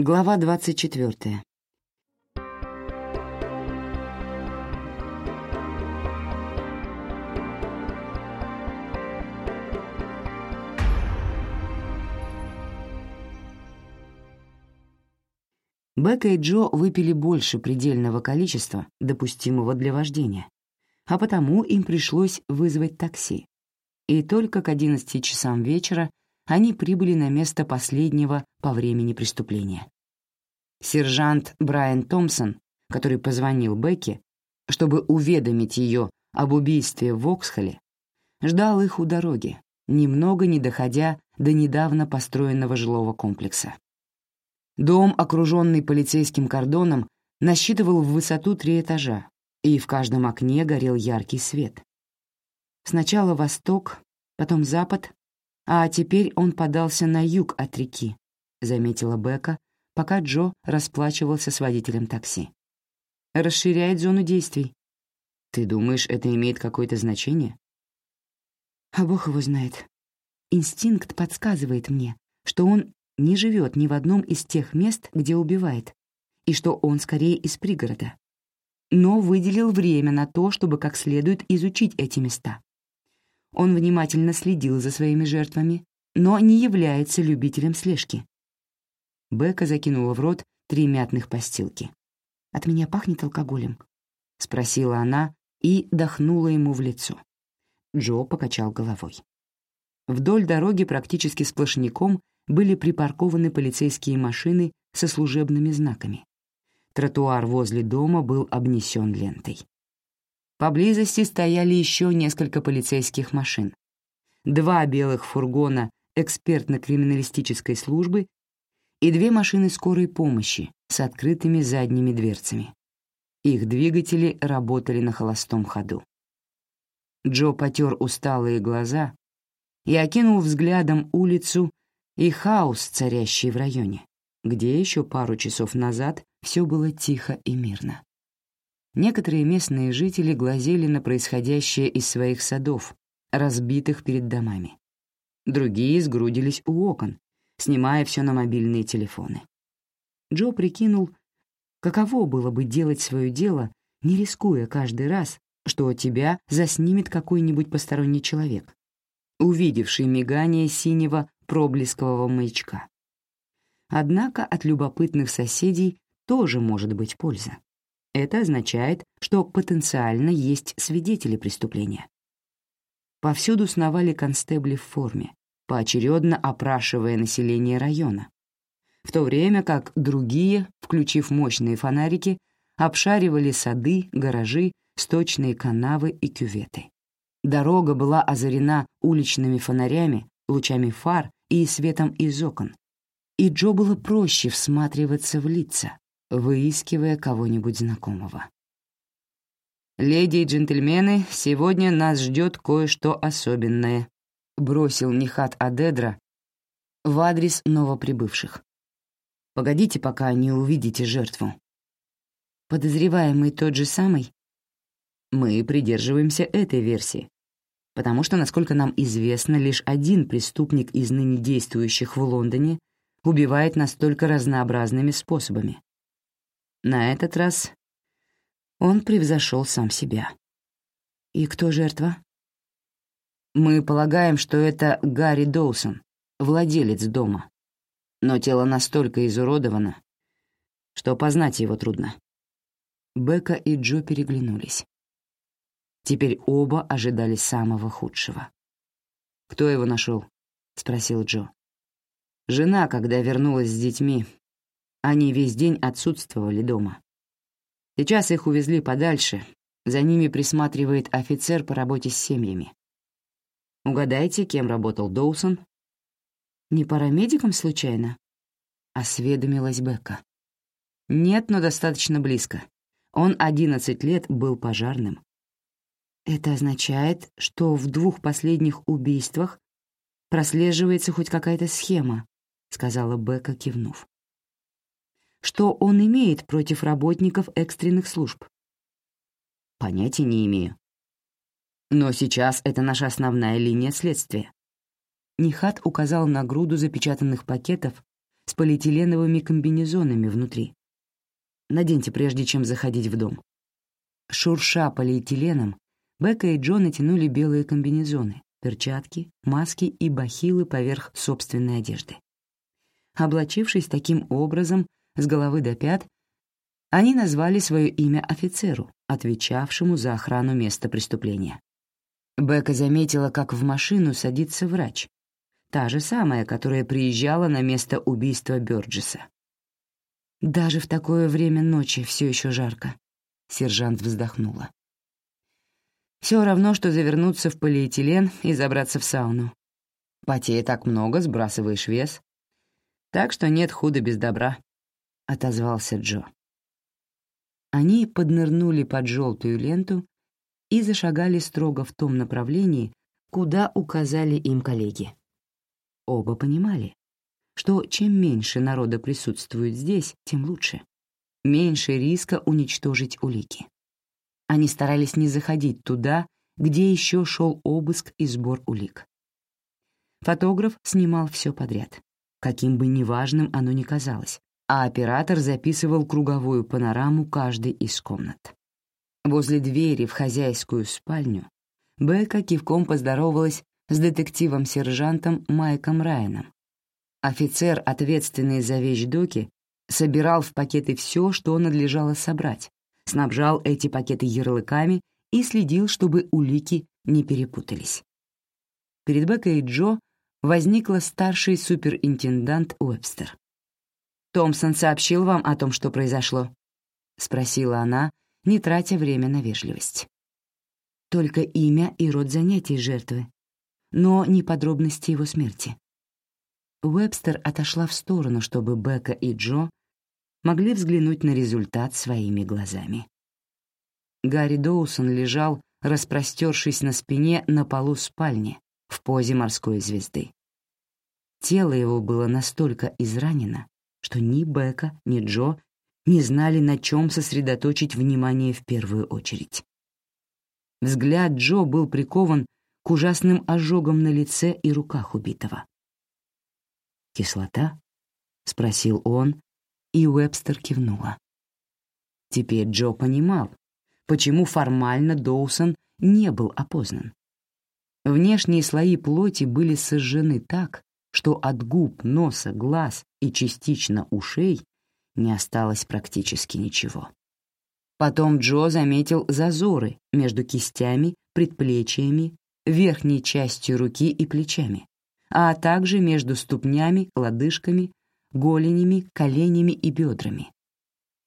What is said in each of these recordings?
Глава 24. Бека и Джо выпили больше предельного количества, допустимого для вождения, а потому им пришлось вызвать такси. И только к 11 часам вечера они прибыли на место последнего по времени преступления. Сержант Брайан Томпсон, который позвонил Бекке, чтобы уведомить ее об убийстве в Оксхолле, ждал их у дороги, немного не доходя до недавно построенного жилого комплекса. Дом, окруженный полицейским кордоном, насчитывал в высоту три этажа, и в каждом окне горел яркий свет. Сначала восток, потом запад, «А теперь он подался на юг от реки», — заметила Бека, пока Джо расплачивался с водителем такси. «Расширяет зону действий». «Ты думаешь, это имеет какое-то значение?» «А Бог его знает. Инстинкт подсказывает мне, что он не живет ни в одном из тех мест, где убивает, и что он скорее из пригорода. Но выделил время на то, чтобы как следует изучить эти места. Он внимательно следил за своими жертвами, но не является любителем слежки. Бека закинула в рот три мятных постилки. «От меня пахнет алкоголем?» — спросила она и дохнула ему в лицо. Джо покачал головой. Вдоль дороги практически сплошняком были припаркованы полицейские машины со служебными знаками. Тротуар возле дома был обнесен лентой. Поблизости стояли еще несколько полицейских машин. Два белых фургона экспертно-криминалистической службы и две машины скорой помощи с открытыми задними дверцами. Их двигатели работали на холостом ходу. Джо потер усталые глаза и окинул взглядом улицу и хаос, царящий в районе, где еще пару часов назад все было тихо и мирно. Некоторые местные жители глазели на происходящее из своих садов, разбитых перед домами. Другие сгрудились у окон, снимая все на мобильные телефоны. Джо прикинул, каково было бы делать свое дело, не рискуя каждый раз, что тебя заснимет какой-нибудь посторонний человек, увидевший мигание синего проблескового маячка. Однако от любопытных соседей тоже может быть польза. Это означает, что потенциально есть свидетели преступления. Повсюду сновали констебли в форме, поочередно опрашивая население района, в то время как другие, включив мощные фонарики, обшаривали сады, гаражи, сточные канавы и кюветы. Дорога была озарена уличными фонарями, лучами фар и светом из окон, и Джо было проще всматриваться в лица, выискивая кого-нибудь знакомого. «Леди и джентльмены, сегодня нас ждет кое-что особенное», — бросил Нихат Адедра в адрес новоприбывших. «Погодите, пока не увидите жертву». «Подозреваемый тот же самый?» «Мы придерживаемся этой версии, потому что, насколько нам известно, лишь один преступник из ныне действующих в Лондоне убивает настолько разнообразными способами. На этот раз он превзошел сам себя. И кто жертва? Мы полагаем, что это Гарри Доусон, владелец дома. Но тело настолько изуродовано, что познать его трудно. Бека и Джо переглянулись. Теперь оба ожидали самого худшего. «Кто его нашел? спросил Джо. «Жена, когда вернулась с детьми, они весь день отсутствовали дома. Сейчас их увезли подальше, за ними присматривает офицер по работе с семьями. Угадайте, кем работал Доусон? Не парамедиком случайно? Осведомилась Бекка. Нет, но достаточно близко. Он 11 лет был пожарным. Это означает, что в двух последних убийствах прослеживается хоть какая-то схема, сказала Бекка, кивнув что он имеет против работников экстренных служб? Понятия не имею. Но сейчас это наша основная линия следствия. Нихат указал на груду запечатанных пакетов с полиэтиленовыми комбинезонами внутри. Наденьте, прежде чем заходить в дом. Шурша полиэтиленом, Бека и Джо натянули белые комбинезоны, перчатки, маски и бахилы поверх собственной одежды. Облачившись таким образом, с головы до пят, они назвали свое имя офицеру, отвечавшему за охрану места преступления. Бека заметила, как в машину садится врач, та же самая, которая приезжала на место убийства Бёрджеса. «Даже в такое время ночи все еще жарко», — сержант вздохнула. Все равно, что завернуться в полиэтилен и забраться в сауну. Потея так много, сбрасываешь вес. Так что нет худа без добра», — отозвался Джо. Они поднырнули под желтую ленту и зашагали строго в том направлении, куда указали им коллеги. Оба понимали, что чем меньше народа присутствует здесь, тем лучше. Меньше риска уничтожить улики. Они старались не заходить туда, где еще шел обыск и сбор улик. Фотограф снимал все подряд, каким бы неважным оно ни казалось, а оператор записывал круговую панораму каждой из комнат. Возле двери в хозяйскую спальню Бека кивком поздоровалась с детективом-сержантом Майком Райаном. Офицер, ответственный за вещдоки, собирал в пакеты все, что надлежало собрать, снабжал эти пакеты ярлыками и следил, чтобы улики не перепутались. Перед Бекой и Джо возникла старший суперинтендант Уэбстер. «Томпсон сообщил вам о том, что произошло?» — спросила она, не тратя время на вежливость. Только имя и род занятий жертвы, но не подробности его смерти. Уэбстер отошла в сторону, чтобы Бека и Джо могли взглянуть на результат своими глазами. Гарри Доусон лежал, распростершись на спине на полу спальни в позе морской звезды. Тело его было настолько изранено, что ни Бека, ни Джо не знали, на чем сосредоточить внимание в первую очередь. Взгляд Джо был прикован к ужасным ожогам на лице и руках убитого. «Кислота?» — спросил он, и Уэбстер кивнула. Теперь Джо понимал, почему формально Доусон не был опознан. Внешние слои плоти были сожжены так, что от губ, носа, глаз и частично ушей не осталось практически ничего. Потом Джо заметил зазоры между кистями, предплечьями, верхней частью руки и плечами, а также между ступнями, лодыжками, голенями, коленями и бедрами.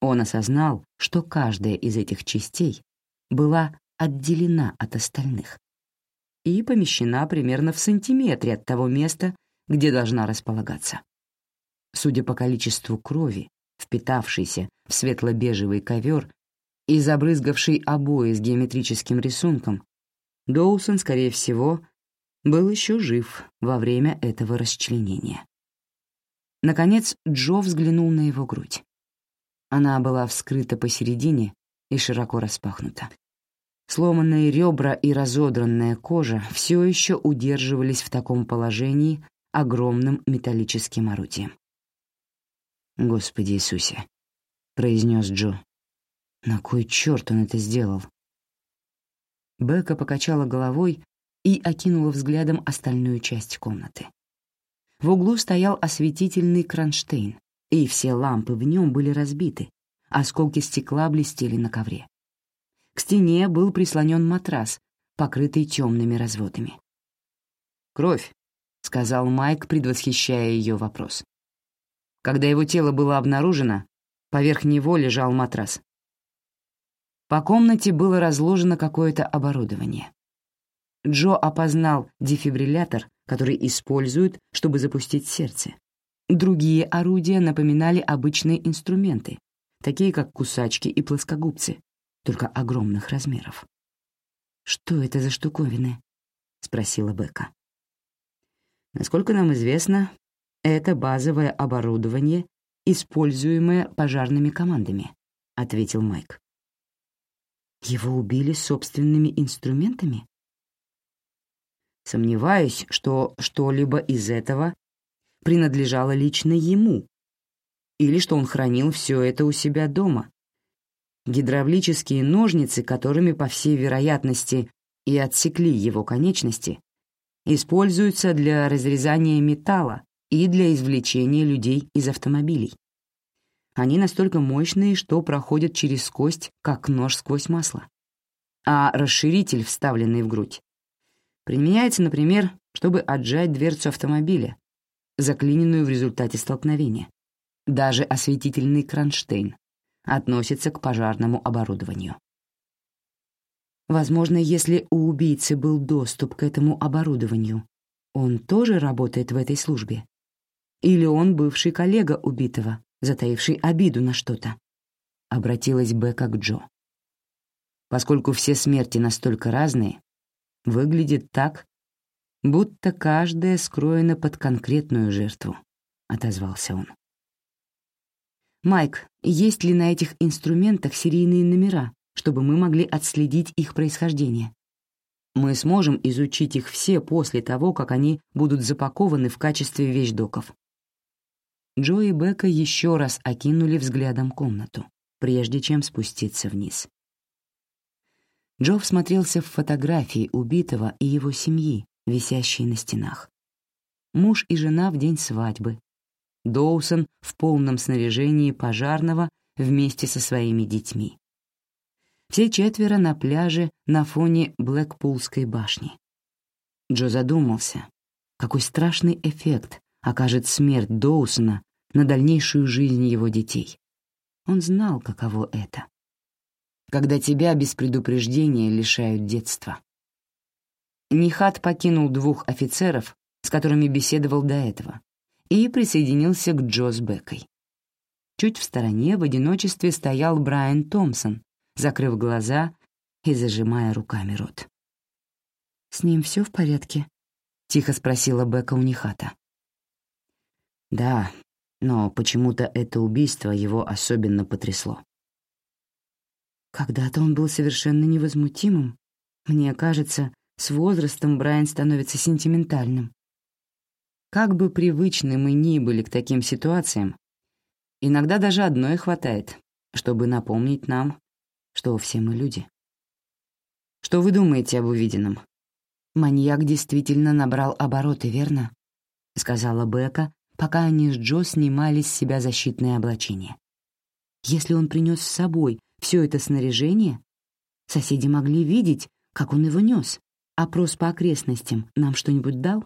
Он осознал, что каждая из этих частей была отделена от остальных и помещена примерно в сантиметре от того места, где должна располагаться. Судя по количеству крови, впитавшейся в светло-бежевый ковер и забрызгавшей обои с геометрическим рисунком, Доусон, скорее всего, был еще жив во время этого расчленения. Наконец Джо взглянул на его грудь. Она была вскрыта посередине и широко распахнута. Сломанные ребра и разодранная кожа все еще удерживались в таком положении огромным металлическим орудием. «Господи Иисусе!» — произнес Джо. «На кой черт он это сделал?» Бека покачала головой и окинула взглядом остальную часть комнаты. В углу стоял осветительный кронштейн, и все лампы в нем были разбиты, осколки стекла блестели на ковре. К стене был прислонен матрас, покрытый темными разводами. «Кровь», — сказал Майк, предвосхищая ее вопрос. Когда его тело было обнаружено, поверх него лежал матрас. По комнате было разложено какое-то оборудование. Джо опознал дефибриллятор, который используют, чтобы запустить сердце. Другие орудия напоминали обычные инструменты, такие как кусачки и плоскогубцы, только огромных размеров. «Что это за штуковины?» — спросила Бека. Насколько нам известно, это базовое оборудование, используемое пожарными командами, ответил Майк. Его убили собственными инструментами? Сомневаюсь, что что-либо из этого принадлежало лично ему, или что он хранил все это у себя дома. Гидравлические ножницы, которыми, по всей вероятности, и отсекли его конечности, используются для разрезания металла и для извлечения людей из автомобилей. Они настолько мощные, что проходят через кость, как нож сквозь масло. А расширитель, вставленный в грудь, применяется, например, чтобы отжать дверцу автомобиля, заклиненную в результате столкновения. Даже осветительный кронштейн относится к пожарному оборудованию. Возможно, если у убийцы был доступ к этому оборудованию, он тоже работает в этой службе. Или он бывший коллега убитого, затаивший обиду на что-то. Обратилась Бека к Джо. Поскольку все смерти настолько разные, выглядит так, будто каждая скроена под конкретную жертву, отозвался он. «Майк, есть ли на этих инструментах серийные номера, чтобы мы могли отследить их происхождение? Мы сможем изучить их все после того, как они будут запакованы в качестве вещдоков». Джо и Бека еще раз окинули взглядом комнату, прежде чем спуститься вниз. Джо всмотрелся в фотографии убитого и его семьи, висящие на стенах. Муж и жена в день свадьбы, Доусон в полном снаряжении пожарного вместе со своими детьми. Все четверо на пляже на фоне Блэкпулской башни. Джо задумался, какой страшный эффект окажет смерть Доусона на дальнейшую жизнь его детей. Он знал, каково это. Когда тебя без предупреждения лишают детства. Нихат покинул двух офицеров, с которыми беседовал до этого, и присоединился к Джо с Бекой. Чуть в стороне в одиночестве стоял Брайан Томпсон, закрыв глаза и зажимая руками рот. «С ним все в порядке?» — тихо спросила Бека у Нихата. «Да, но почему-то это убийство его особенно потрясло». Когда-то он был совершенно невозмутимым. Мне кажется, с возрастом Брайан становится сентиментальным. Как бы привычны мы ни были к таким ситуациям, иногда даже одной хватает, чтобы напомнить нам, что все мы люди. Что вы думаете об увиденном? Маньяк действительно набрал обороты, верно? Сказала Бека, пока они с Джо снимали с себя защитное облачение. Если он принес с собой все это снаряжение, соседи могли видеть, как он его нес. Опрос по окрестностям нам что-нибудь дал?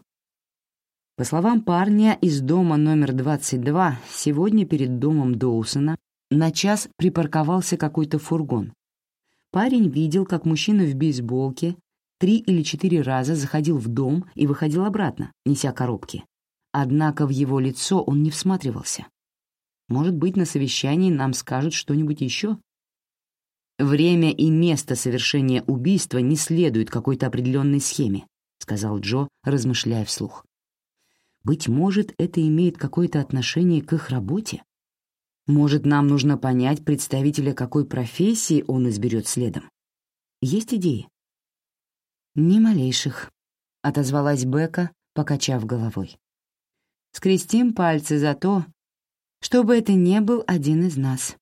По словам парня из дома номер 22, сегодня перед домом Доусона на час припарковался какой-то фургон. Парень видел, как мужчина в бейсболке три или четыре раза заходил в дом и выходил обратно, неся коробки. Однако в его лицо он не всматривался. Может быть, на совещании нам скажут что-нибудь еще? Время и место совершения убийства не следуют какой-то определенной схеме, сказал Джо, размышляя вслух. Быть может, это имеет какое-то отношение к их работе? Может, нам нужно понять представителя какой профессии он изберет следом? Есть идеи? Ни малейших, — отозвалась Бека, покачав головой. Скрестим пальцы за то, чтобы это не был один из нас.